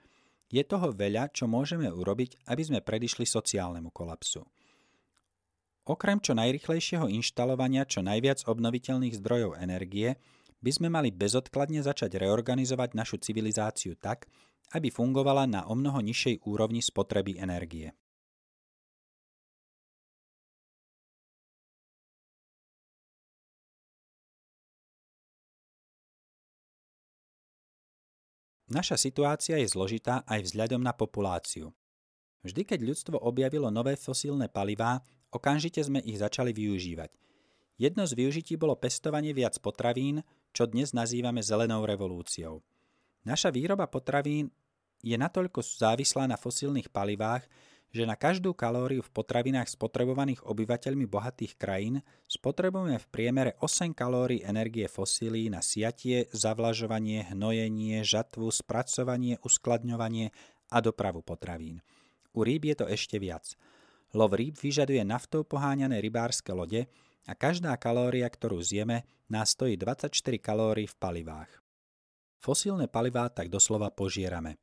Je toho veľa, čo môžeme urobiť, aby sme predišli sociálnemu kolapsu. Okrem čo najrychlejšieho inštalovania čo najviac obnoviteľných zdrojov energie, by sme mali bezodkladne začať reorganizovať našu civilizáciu tak, aby fungovala na omnoho nižšej úrovni spotreby energie. Naša situácia je zložitá aj vzhľadom na populáciu. Vždy, keď ľudstvo objavilo nové fosílne palivá, Okamžite sme ich začali využívať. Jedno z využití bolo pestovanie viac potravín, čo dnes nazývame zelenou revolúciou. Naša výroba potravín je natoľko závislá na fosílnych palivách, že na každú kalóriu v potravinách spotrebovaných obyvateľmi bohatých krajín spotrebujeme v priemere 8 kalórií energie fosílií na siatie, zavlažovanie, hnojenie, žatvu, spracovanie, uskladňovanie a dopravu potravín. U rýb je to ešte viac – Lov rýb vyžaduje naftou poháňané rybárske lode a každá kalória, ktorú zjeme, nás stojí 24 kalórií v palivách. Fosílne palivá tak doslova požierame.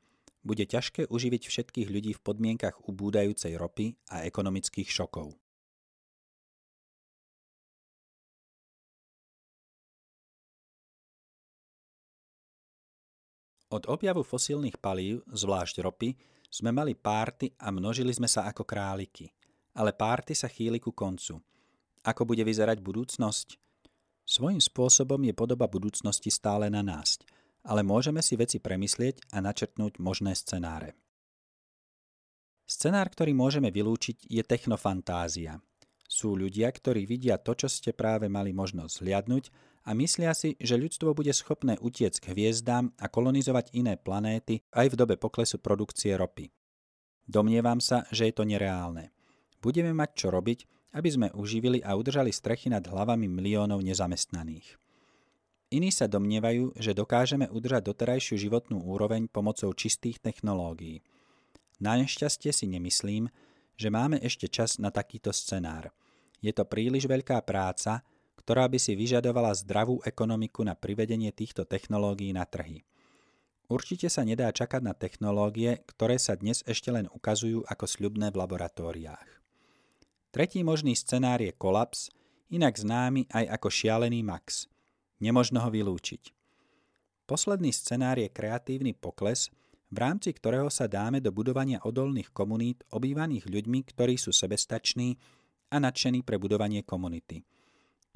Bude ťažké uživiť všetkých ľudí v podmienkach ubúdajúcej ropy a ekonomických šokov. Od objavu fosílnych palív, zvlášť ropy, sme mali párty a množili sme sa ako králiky. Ale párty sa chýli ku koncu. Ako bude vyzerať budúcnosť? Svojím spôsobom je podoba budúcnosti stále na nás, ale môžeme si veci premyslieť a načrtnúť možné scenáre. Scenár, ktorý môžeme vylúčiť, je technofantázia. Sú ľudia, ktorí vidia to, čo ste práve mali možnosť zliadnúť a myslia si, že ľudstvo bude schopné utiec k hviezdám a kolonizovať iné planéty aj v dobe poklesu produkcie ropy. Domnievam sa, že je to nereálne. Budeme mať čo robiť, aby sme uživili a udržali strechy nad hlavami miliónov nezamestnaných. Iní sa domnievajú, že dokážeme udržať doterajšiu životnú úroveň pomocou čistých technológií. Na nešťastie si nemyslím, že máme ešte čas na takýto scenár. Je to príliš veľká práca, ktorá by si vyžadovala zdravú ekonomiku na privedenie týchto technológií na trhy. Určite sa nedá čakať na technológie, ktoré sa dnes ešte len ukazujú ako sľubné v laboratóriách. Tretí možný scenár je kolaps, inak známy aj ako šialený max. Nemožno ho vylúčiť. Posledný scenár je kreatívny pokles, v rámci ktorého sa dáme do budovania odolných komunít obývaných ľuďmi, ktorí sú sebestační a nadšení pre budovanie komunity –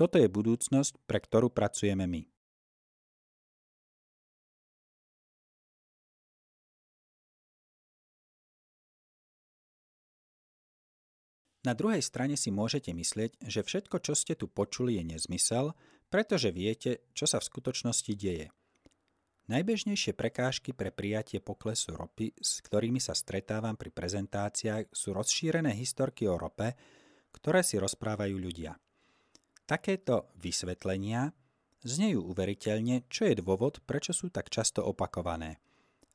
toto je budúcnosť, pre ktorú pracujeme my. Na druhej strane si môžete myslieť, že všetko, čo ste tu počuli, je nezmysel, pretože viete, čo sa v skutočnosti deje. Najbežnejšie prekážky pre prijatie poklesu ropy, s ktorými sa stretávam pri prezentáciách, sú rozšírené historky o rope, ktoré si rozprávajú ľudia. Takéto vysvetlenia znejú uveriteľne, čo je dôvod, prečo sú tak často opakované.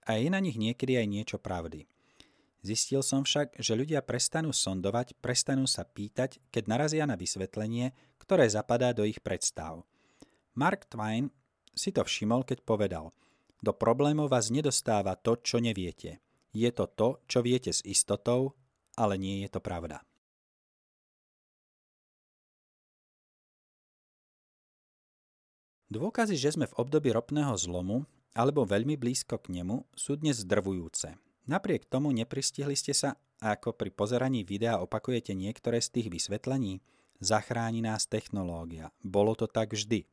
A je na nich niekedy aj niečo pravdy. Zistil som však, že ľudia prestanú sondovať, prestanú sa pýtať, keď narazia na vysvetlenie, ktoré zapadá do ich predstav. Mark Twain si to všimol, keď povedal Do problémov vás nedostáva to, čo neviete. Je to to, čo viete s istotou, ale nie je to pravda. Dôkazy, že sme v období ropného zlomu alebo veľmi blízko k nemu sú dnes zdrvujúce. Napriek tomu nepristihli ste sa ako pri pozeraní videa opakujete niektoré z tých vysvetlení? Zachráni nás technológia. Bolo to tak vždy.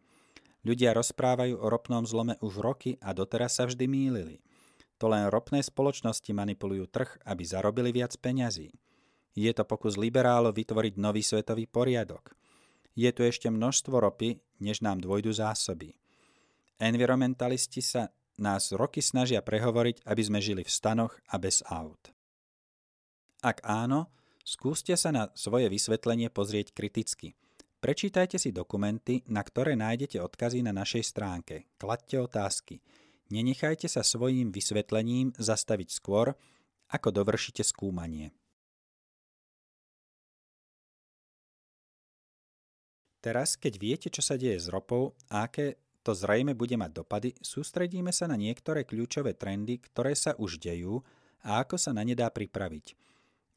Ľudia rozprávajú o ropnom zlome už roky a doteraz sa vždy mýlili. To len ropné spoločnosti manipulujú trh, aby zarobili viac peňazí. Je to pokus liberálov vytvoriť nový svetový poriadok. Je tu ešte množstvo ropy, než nám dvojdu zásoby. Environmentalisti sa nás roky snažia prehovoriť, aby sme žili v stanoch a bez aut. Ak áno, skúste sa na svoje vysvetlenie pozrieť kriticky. Prečítajte si dokumenty, na ktoré nájdete odkazy na našej stránke. Kladte otázky. Nenechajte sa svojím vysvetlením zastaviť skôr, ako dovršite skúmanie. Teraz, keď viete, čo sa deje s ropou a aké to zrejme bude mať dopady, sústredíme sa na niektoré kľúčové trendy, ktoré sa už dejú a ako sa na ne dá pripraviť.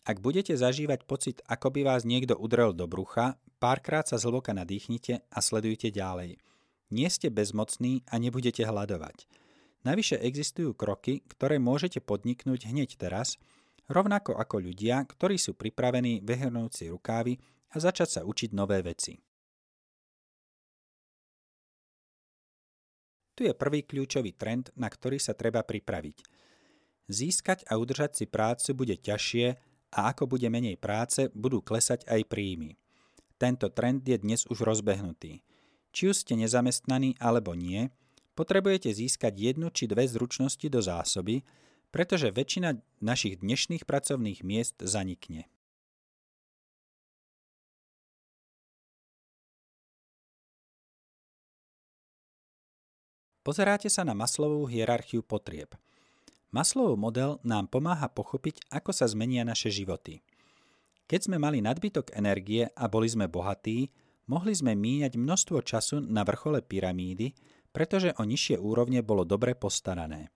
Ak budete zažívať pocit, ako by vás niekto udrel do brucha, párkrát sa zhlboka nadýchnite a sledujte ďalej. Nie ste bezmocní a nebudete hľadovať. Navyše existujú kroky, ktoré môžete podniknúť hneď teraz, rovnako ako ľudia, ktorí sú pripravení vyhrnúť si rukávy a začať sa učiť nové veci. Tu je prvý kľúčový trend, na ktorý sa treba pripraviť. Získať a udržať si prácu bude ťažšie a ako bude menej práce, budú klesať aj príjmy. Tento trend je dnes už rozbehnutý. Či už ste nezamestnaní alebo nie, potrebujete získať jednu či dve zručnosti do zásoby, pretože väčšina našich dnešných pracovných miest zanikne. Pozeráte sa na maslovú hierarchiu potrieb. Maslovov model nám pomáha pochopiť, ako sa zmenia naše životy. Keď sme mali nadbytok energie a boli sme bohatí, mohli sme míňať množstvo času na vrchole pyramídy, pretože o nižšie úrovne bolo dobre postarané.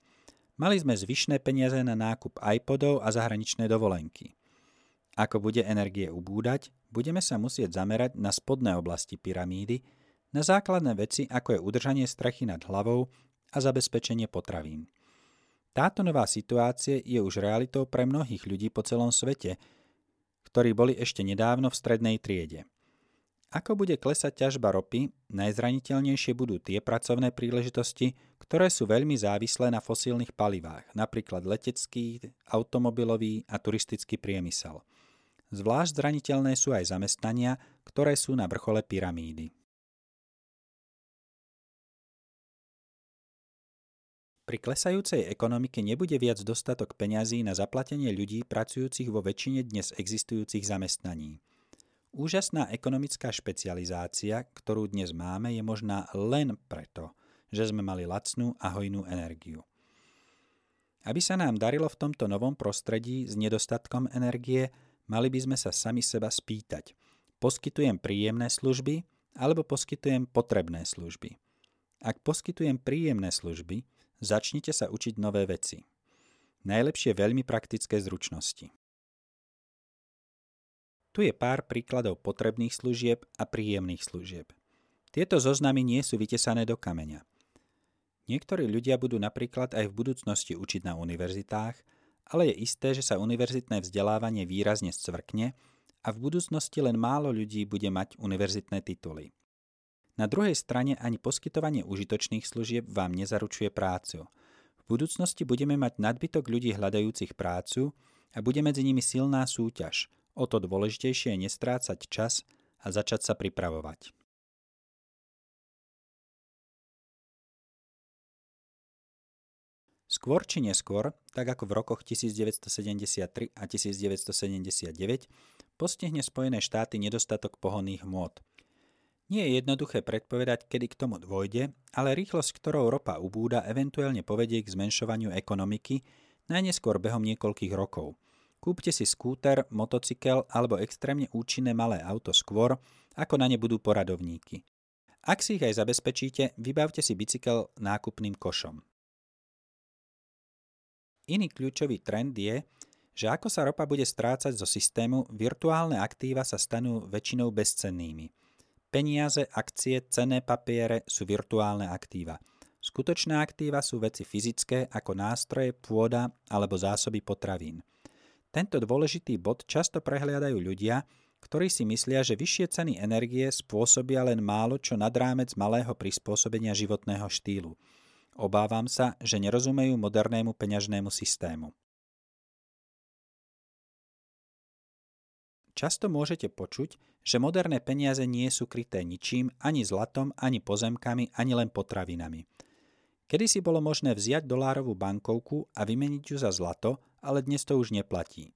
Mali sme zvyšné peniaze na nákup iPodov a zahraničné dovolenky. Ako bude energie ubúdať, budeme sa musieť zamerať na spodné oblasti pyramídy, na základné veci ako je udržanie strechy nad hlavou a zabezpečenie potravín. Táto nová situácia je už realitou pre mnohých ľudí po celom svete, ktorí boli ešte nedávno v strednej triede – ako bude klesať ťažba ropy, najzraniteľnejšie budú tie pracovné príležitosti, ktoré sú veľmi závislé na fosílnych palivách, napríklad letecký, automobilový a turistický priemysel. Zvlášť zraniteľné sú aj zamestnania, ktoré sú na vrchole pyramídy. Pri klesajúcej ekonomike nebude viac dostatok peňazí na zaplatenie ľudí pracujúcich vo väčšine dnes existujúcich zamestnaní. Úžasná ekonomická špecializácia, ktorú dnes máme, je možná len preto, že sme mali lacnú a hojnú energiu. Aby sa nám darilo v tomto novom prostredí s nedostatkom energie, mali by sme sa sami seba spýtať. Poskytujem príjemné služby alebo poskytujem potrebné služby? Ak poskytujem príjemné služby, začnite sa učiť nové veci. Najlepšie veľmi praktické zručnosti. Tu je pár príkladov potrebných služieb a príjemných služieb. Tieto zoznamy nie sú vytesané do kameňa. Niektorí ľudia budú napríklad aj v budúcnosti učiť na univerzitách, ale je isté, že sa univerzitné vzdelávanie výrazne scvrkne a v budúcnosti len málo ľudí bude mať univerzitné tituly. Na druhej strane ani poskytovanie užitočných služieb vám nezaručuje prácu. V budúcnosti budeme mať nadbytok ľudí hľadajúcich prácu a bude medzi nimi silná súťaž – O to dôležitejšie je nestrácať čas a začať sa pripravovať. Skôr či neskôr, tak ako v rokoch 1973 a 1979, postihne Spojené štáty nedostatok pohonných hmôt. Nie je jednoduché predpovedať, kedy k tomu dôjde, ale rýchlosť, ktorou ropa ubúda, eventuálne povedie k zmenšovaniu ekonomiky, najneskôr behom niekoľkých rokov – Kúpte si skúter, motocykel alebo extrémne účinné malé auto skôr, ako na ne budú poradovníky. Ak si ich aj zabezpečíte, vybavte si bicykel nákupným košom. Iný kľúčový trend je, že ako sa ropa bude strácať zo systému, virtuálne aktíva sa stanú väčšinou bezcennými. Peniaze, akcie, cenné papiere sú virtuálne aktíva. Skutočné aktíva sú veci fyzické ako nástroje, pôda alebo zásoby potravín. Tento dôležitý bod často prehliadajú ľudia, ktorí si myslia, že vyššie ceny energie spôsobia len málo čo nad rámec malého prispôsobenia životného štýlu. Obávam sa, že nerozumejú modernému peňažnému systému. Často môžete počuť, že moderné peniaze nie sú kryté ničím, ani zlatom, ani pozemkami, ani len potravinami. Kedy si bolo možné vziať dolárovú bankovku a vymeniť ju za zlato, ale dnes to už neplatí.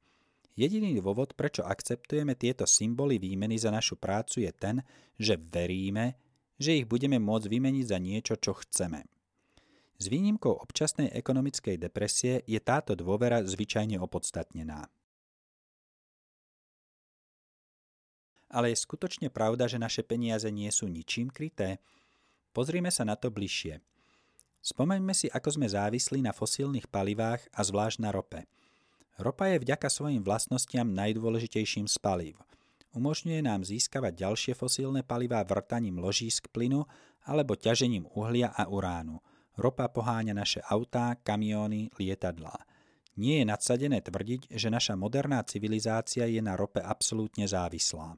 Jediný dôvod, prečo akceptujeme tieto symboly výmeny za našu prácu je ten, že veríme, že ich budeme môcť vymeniť za niečo, čo chceme. S výnimkou občasnej ekonomickej depresie je táto dôvera zvyčajne opodstatnená. Ale je skutočne pravda, že naše peniaze nie sú ničím kryté? Pozrime sa na to bližšie. Spomeňme si, ako sme závislí na fosílnych palivách a zvlášť na rope – Ropa je vďaka svojim vlastnostiam najdôležitejším z palív. Umožňuje nám získavať ďalšie fosílne palivá vrtaním ložísk plynu alebo ťažením uhlia a uránu. Ropa poháňa naše autá, kamióny, lietadlá. Nie je nadsadené tvrdiť, že naša moderná civilizácia je na rope absolútne závislá.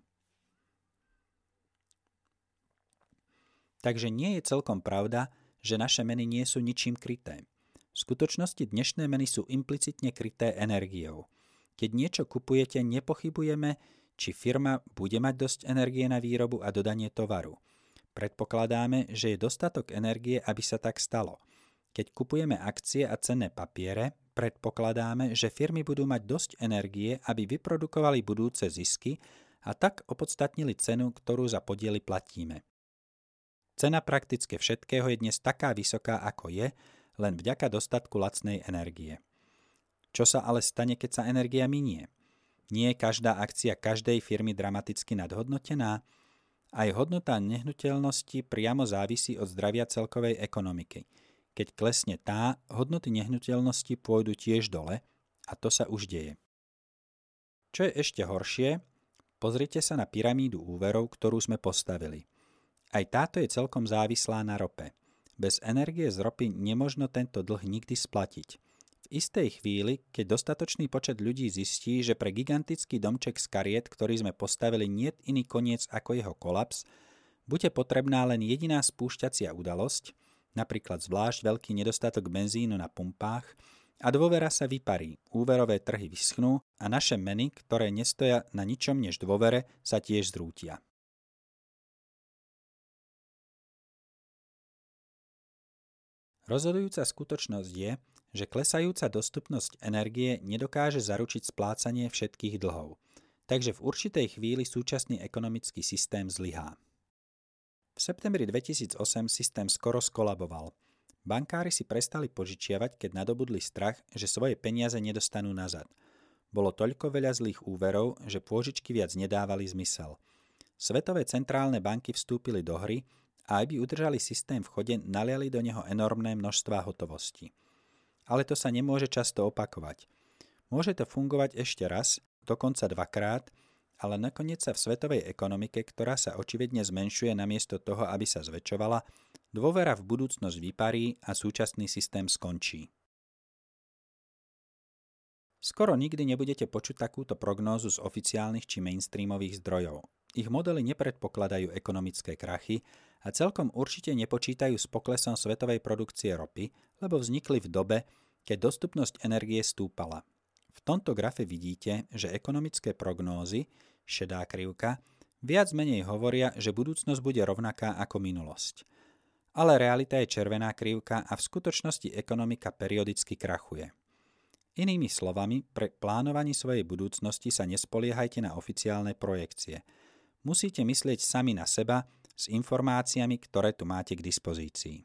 Takže nie je celkom pravda, že naše meny nie sú ničím kryté. V skutočnosti dnešné meny sú implicitne kryté energiou. Keď niečo kupujete, nepochybujeme, či firma bude mať dosť energie na výrobu a dodanie tovaru. Predpokladáme, že je dostatok energie, aby sa tak stalo. Keď kupujeme akcie a cenné papiere, predpokladáme, že firmy budú mať dosť energie, aby vyprodukovali budúce zisky a tak opodstatnili cenu, ktorú za podiely platíme. Cena prakticky všetkého je dnes taká vysoká, ako je, len vďaka dostatku lacnej energie. Čo sa ale stane, keď sa energia minie? Nie je každá akcia každej firmy dramaticky nadhodnotená? Aj hodnota nehnuteľnosti priamo závisí od zdravia celkovej ekonomiky. Keď klesne tá, hodnoty nehnuteľnosti pôjdu tiež dole a to sa už deje. Čo je ešte horšie, pozrite sa na pyramídu úverov, ktorú sme postavili. Aj táto je celkom závislá na rope – bez energie z ropy nemožno tento dlh nikdy splatiť. V istej chvíli, keď dostatočný počet ľudí zistí, že pre gigantický domček z kariet, ktorý sme postavili, nie iný koniec ako jeho kolaps, bude potrebná len jediná spúšťacia udalosť, napríklad zvlášť veľký nedostatok benzínu na pumpách, a dôvera sa vyparí, úverové trhy vyschnú a naše meny, ktoré nestoja na ničom než dôvere, sa tiež zrútia. Rozhodujúca skutočnosť je, že klesajúca dostupnosť energie nedokáže zaručiť splácanie všetkých dlhov, takže v určitej chvíli súčasný ekonomický systém zlyhá. V septembri 2008 systém skoro skolaboval. Bankári si prestali požičiavať, keď nadobudli strach, že svoje peniaze nedostanú nazad. Bolo toľko veľa zlých úverov, že pôžičky viac nedávali zmysel. Svetové centrálne banky vstúpili do hry a aby udržali systém v chode, naliali do neho enormné množstvá hotovosti. Ale to sa nemôže často opakovať. Môže to fungovať ešte raz, dokonca dvakrát, ale nakoniec sa v svetovej ekonomike, ktorá sa očividne zmenšuje namiesto toho, aby sa zväčšovala, dôvera v budúcnosť vyparí a súčasný systém skončí. Skoro nikdy nebudete počuť takúto prognózu z oficiálnych či mainstreamových zdrojov. Ich modely nepredpokladajú ekonomické krachy a celkom určite nepočítajú s poklesom svetovej produkcie ropy, lebo vznikli v dobe, keď dostupnosť energie stúpala. V tomto grafe vidíte, že ekonomické prognózy, šedá krivka, viac menej hovoria, že budúcnosť bude rovnaká ako minulosť. Ale realita je červená krivka a v skutočnosti ekonomika periodicky krachuje. Inými slovami, pre plánovaní svojej budúcnosti sa nespoliehajte na oficiálne projekcie – musíte myslieť sami na seba s informáciami, ktoré tu máte k dispozícii.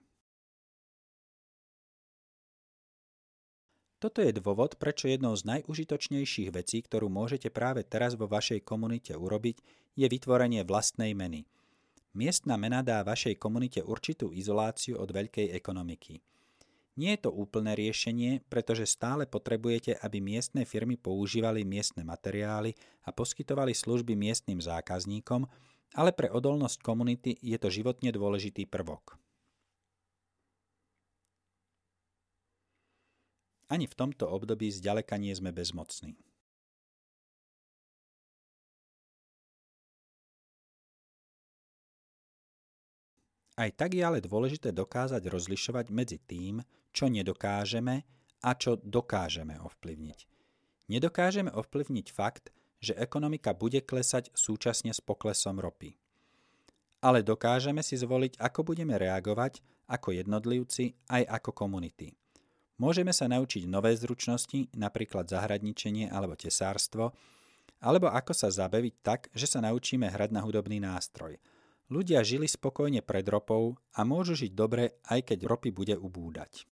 Toto je dôvod, prečo jednou z najužitočnejších vecí, ktorú môžete práve teraz vo vašej komunite urobiť, je vytvorenie vlastnej meny. Miestna mena dá vašej komunite určitú izoláciu od veľkej ekonomiky – nie je to úplné riešenie, pretože stále potrebujete, aby miestne firmy používali miestne materiály a poskytovali služby miestnym zákazníkom, ale pre odolnosť komunity je to životne dôležitý prvok. Ani v tomto období zďaleka nie sme bezmocní. Aj tak je ale dôležité dokázať rozlišovať medzi tým, čo nedokážeme a čo dokážeme ovplyvniť. Nedokážeme ovplyvniť fakt, že ekonomika bude klesať súčasne s poklesom ropy. Ale dokážeme si zvoliť, ako budeme reagovať ako jednotlivci aj ako komunity. Môžeme sa naučiť nové zručnosti, napríklad zahradničenie alebo tesárstvo, alebo ako sa zabaviť tak, že sa naučíme hrať na hudobný nástroj – Ľudia žili spokojne pred ropou a môžu žiť dobre, aj keď ropy bude ubúdať.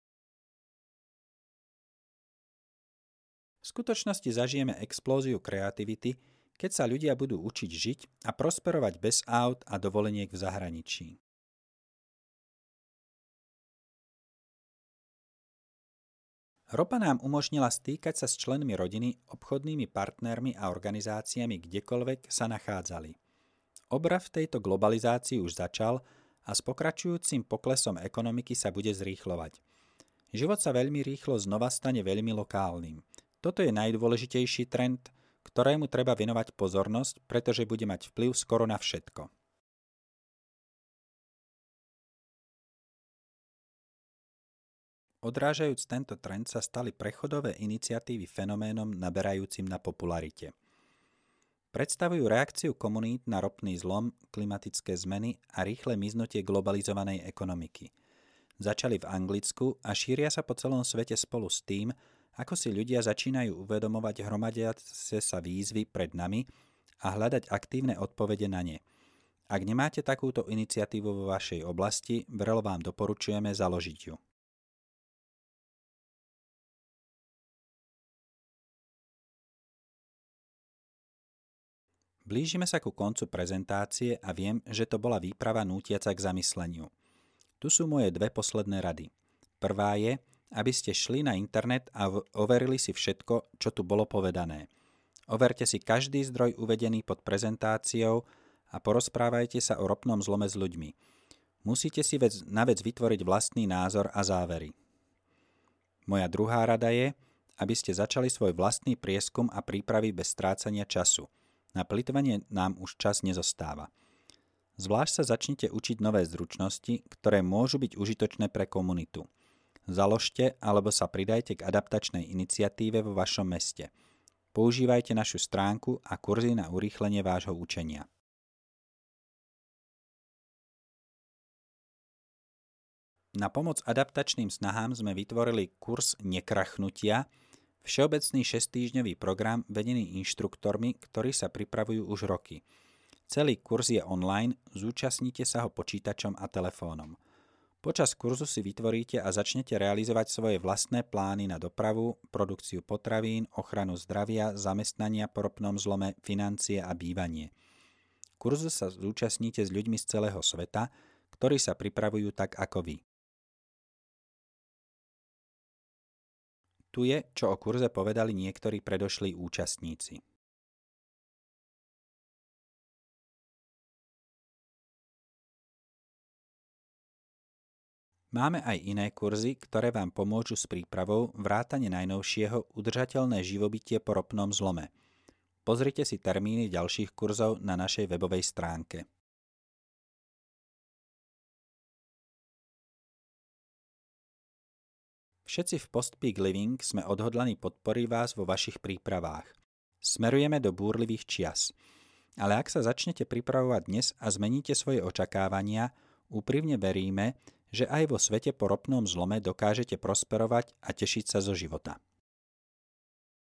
V skutočnosti zažijeme explóziu kreativity, keď sa ľudia budú učiť žiť a prosperovať bez aut a dovoleniek v zahraničí. Ropa nám umožnila stýkať sa s členmi rodiny, obchodnými partnermi a organizáciami kdekoľvek sa nachádzali. Obrav v tejto globalizácii už začal a s pokračujúcim poklesom ekonomiky sa bude zrýchlovať. Život sa veľmi rýchlo znova stane veľmi lokálnym. Toto je najdôležitejší trend, ktorému treba venovať pozornosť, pretože bude mať vplyv skoro na všetko. Odrážajúc tento trend sa stali prechodové iniciatívy fenoménom naberajúcim na popularite – predstavujú reakciu komunít na ropný zlom, klimatické zmeny a rýchle miznutie globalizovanej ekonomiky. Začali v Anglicku a šíria sa po celom svete spolu s tým, ako si ľudia začínajú uvedomovať hromadiace sa výzvy pred nami a hľadať aktívne odpovede na ne. Ak nemáte takúto iniciatívu vo vašej oblasti, vrelo vám doporučujeme založiť ju. Blížime sa ku koncu prezentácie a viem, že to bola výprava nútiaca k zamysleniu. Tu sú moje dve posledné rady. Prvá je, aby ste šli na internet a overili si všetko, čo tu bolo povedané. Overte si každý zdroj uvedený pod prezentáciou a porozprávajte sa o ropnom zlome s ľuďmi. Musíte si vec, na vec vytvoriť vlastný názor a závery. Moja druhá rada je, aby ste začali svoj vlastný prieskum a prípravy bez strácania času – na plitvanie nám už čas nezostáva. Zvlášť sa začnite učiť nové zručnosti, ktoré môžu byť užitočné pre komunitu. Založte alebo sa pridajte k adaptačnej iniciatíve vo vašom meste. Používajte našu stránku a kurzy na urýchlenie vášho učenia. Na pomoc adaptačným snahám sme vytvorili kurz Nekrachnutia, Všeobecný šestýždňový program vedený inštruktormi, ktorí sa pripravujú už roky. Celý kurz je online, zúčastnite sa ho počítačom a telefónom. Počas kurzu si vytvoríte a začnete realizovať svoje vlastné plány na dopravu, produkciu potravín, ochranu zdravia, zamestnania po ropnom zlome, financie a bývanie. Kurzu sa zúčastníte s ľuďmi z celého sveta, ktorí sa pripravujú tak ako vy. Tu je, čo o kurze povedali niektorí predošlí účastníci. Máme aj iné kurzy, ktoré vám pomôžu s prípravou vrátane najnovšieho udržateľné živobytie po ropnom zlome. Pozrite si termíny ďalších kurzov na našej webovej stránke. Všetci v Postpeak Living sme odhodlaní podporiť vás vo vašich prípravách. Smerujeme do búrlivých čias. Ale ak sa začnete pripravovať dnes a zmeníte svoje očakávania, úprimne veríme, že aj vo svete po ropnom zlome dokážete prosperovať a tešiť sa zo života.